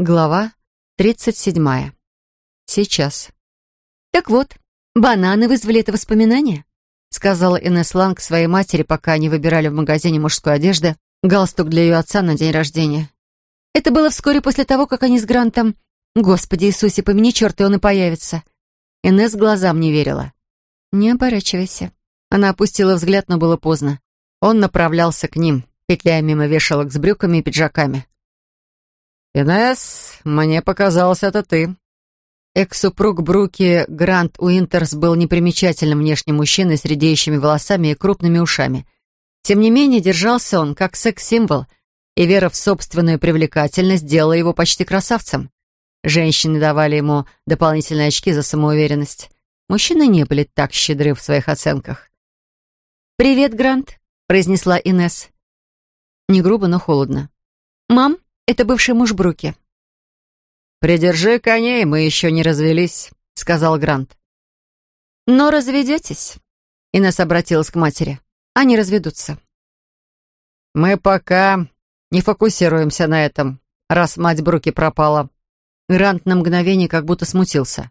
Глава 37. Сейчас. «Так вот, бананы вызвали это воспоминание», сказала Инесс Ланг своей матери, пока они выбирали в магазине мужской одежды галстук для ее отца на день рождения. Это было вскоре после того, как они с Грантом... Господи Иисусе, помяни черт, и он и появится. Инесс глазам не верила. «Не оборачивайся». Она опустила взгляд, но было поздно. Он направлялся к ним, петляя мимо вешалок с брюками и пиджаками. «Инесс, мне показалось, это ты». Экс-супруг Бруки Грант Уинтерс был непримечательным внешним мужчиной с редеющими волосами и крупными ушами. Тем не менее, держался он как секс-символ, и вера в собственную привлекательность делала его почти красавцем. Женщины давали ему дополнительные очки за самоуверенность. Мужчины не были так щедры в своих оценках. «Привет, Грант», — произнесла Инесс. Не грубо, но холодно. «Мам, это бывший муж Бруки». «Придержи коней, мы еще не развелись», — сказал Грант. «Но разведетесь?» Инесс обратилась к матери. «Они разведутся». «Мы пока не фокусируемся на этом, раз мать Бруки пропала». Грант на мгновение как будто смутился.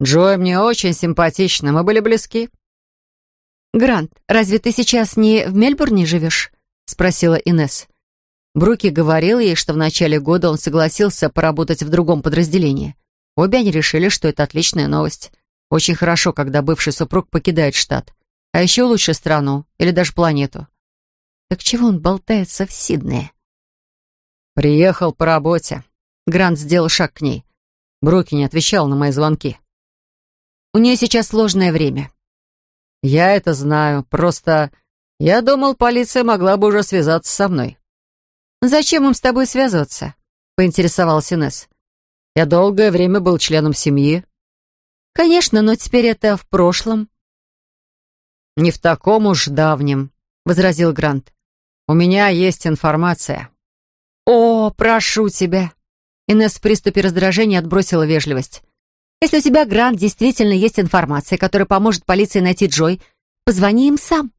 «Джой мне очень симпатична, мы были близки». «Грант, разве ты сейчас не в Мельбурне живешь?» — спросила Инесс. Бруки говорил ей, что в начале года он согласился поработать в другом подразделении. Обе они решили, что это отличная новость. Очень хорошо, когда бывший супруг покидает штат. А еще лучше страну или даже планету. Так чего он болтается в Сиднее? «Приехал по работе». Грант сделал шаг к ней. Бруки не отвечал на мои звонки. «У нее сейчас сложное время». «Я это знаю. Просто я думал, полиция могла бы уже связаться со мной». «Зачем им с тобой связываться?» — поинтересовалась Инесс. «Я долгое время был членом семьи». «Конечно, но теперь это в прошлом». «Не в таком уж давнем», — возразил Грант. «У меня есть информация». «О, прошу тебя!» Инесс в приступе раздражения отбросила вежливость. «Если у тебя, Грант, действительно есть информация, которая поможет полиции найти Джой, позвони им сам».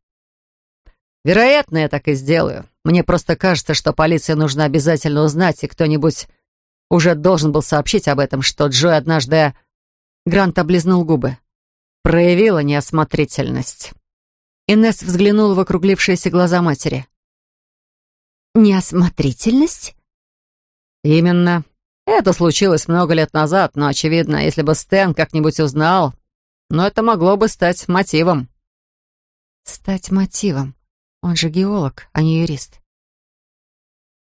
«Вероятно, я так и сделаю. Мне просто кажется, что полиции нужно обязательно узнать, и кто-нибудь уже должен был сообщить об этом, что Джой однажды...» Грант облизнул губы. «Проявила неосмотрительность». Инесс взглянула в округлившиеся глаза матери. «Неосмотрительность?» «Именно. Это случилось много лет назад, но, очевидно, если бы Стэн как-нибудь узнал, но это могло бы стать мотивом». «Стать мотивом? Он же геолог, а не юрист.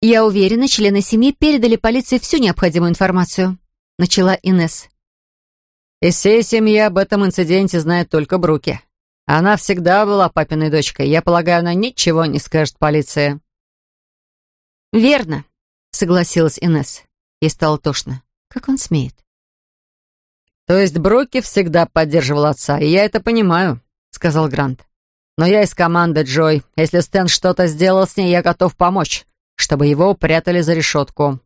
«Я уверена, члены семьи передали полиции всю необходимую информацию», — начала Инесс. «Из всей семьи об этом инциденте знает только Бруки. Она всегда была папиной дочкой. Я полагаю, она ничего не скажет полиции». «Верно», — согласилась Инесс. Ей стало тошно. Как он смеет? «То есть Бруки всегда поддерживал отца, и я это понимаю», — сказал Грант. Но я из команды Джой. Если Стэн что-то сделал с ней, я готов помочь, чтобы его упрятали за решетку».